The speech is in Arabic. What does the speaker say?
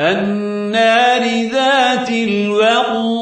النار ذات الوقود.